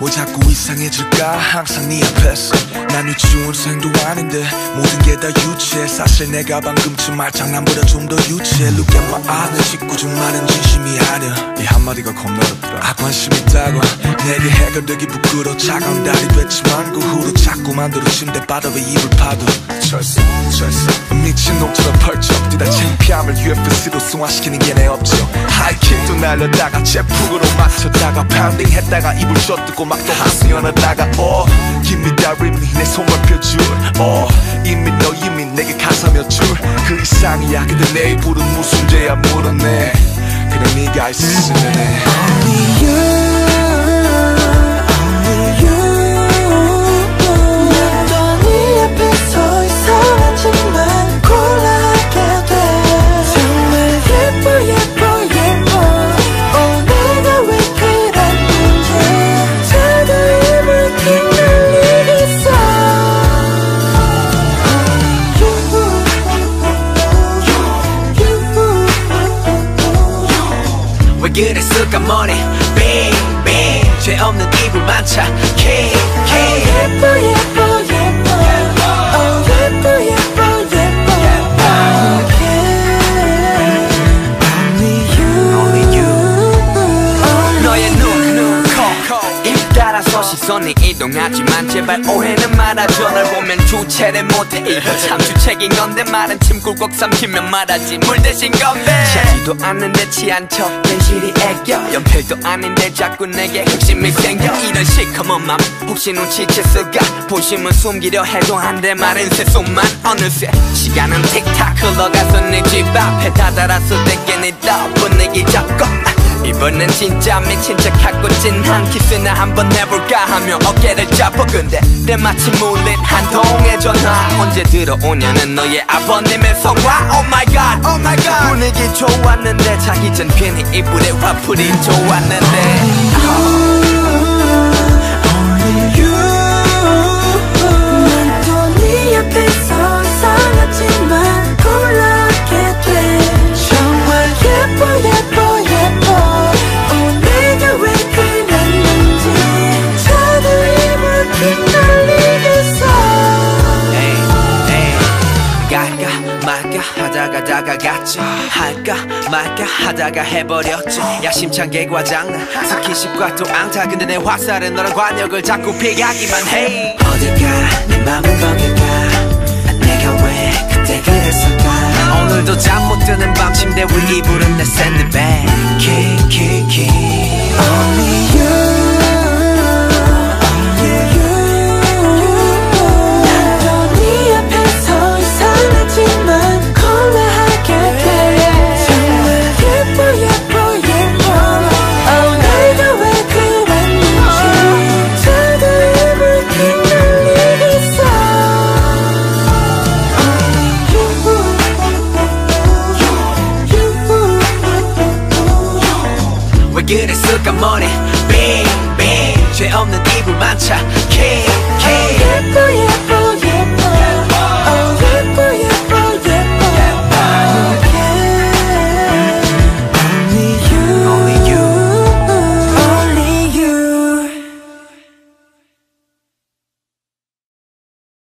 왜 자꾸 이상해질까? 항상 네 앞에서. 난 유치원생도 아닌데 모든 게 다 유치해. 사실 내가 방금쯤 말 장난보다 좀 더 유치해. Look at my eyes 짓고 좀 말은 진심이 아니야. 이 한마디가 겁나 어렵더라. 아 관심 있다고 내게 해결되기 부끄러 차가운 달이 됐지만 그 후로 자꾸 만 들어 침대 바닥에 입을 파도. 철새 철새. 미친 놈처럼 펄쩍 뛰다 창피함을 UFC로 승화시키는 게 내 업적. 하이킥도 날렸다가 제품으로 맞췄다가 파운딩 했다가 입을 젖뜨고 막또 하수연하다가 Oh give me that rhythm 내 손만 펴줄 Oh 이미 너 이미 내게 가사 몇줄그 이상이야. 근데 내 입으로 무슨 죄야 물어내 그래 네가 있으면 해 그랬을까 머리 빙빙 죄 없는 이불 만차 K K 시선이 이동하지만 제발 오해는 말아줘 널 보면 주체를 못해 이거 참 주책인 건데 말은 침 꿀꺽 삼키면 말하지. 물 대신 건배. 취하지도 않는데 취한 척 괜시리 애껴 연필도 아닌데 자꾸 내게 흑심이 생겨. 이런 시커먼 맘 혹시 눈치챘을까 보심은 숨기려 해도 한데 마른 새손만. 어느새 시간은 틱탁 흘러가서 내 집 앞에 내게 네 분위기 잡고 이번엔 진짜 미친 척하고 진한 키스나 한번 해볼까 하며 어깨를 잡고 근데 때마침 울린 한 통의 전화. 언제 들어오냐는 너의 아버님의 성화. Oh my god, oh my god. 분위기 좋았는데 자기 전 괜히 이불에 화풀이 좋았는데. 난 다가 다가갔지. 할까 말까 하다가 해버렸지. 야심찬게 과장난 스킨십과 또 앙타. 근데 내 화살은 너랑 관역을 자꾸 피하기만 해. 어딜까? 내 맘은 거길까? 내가 왜 그때 그랬을까? 오늘도 잠 못 드는 밤 침대 위 이불은 내 샌드백. 키키키 그랬을까 뭐니? 빙빙 죄 없는 이불 만차. 킹킹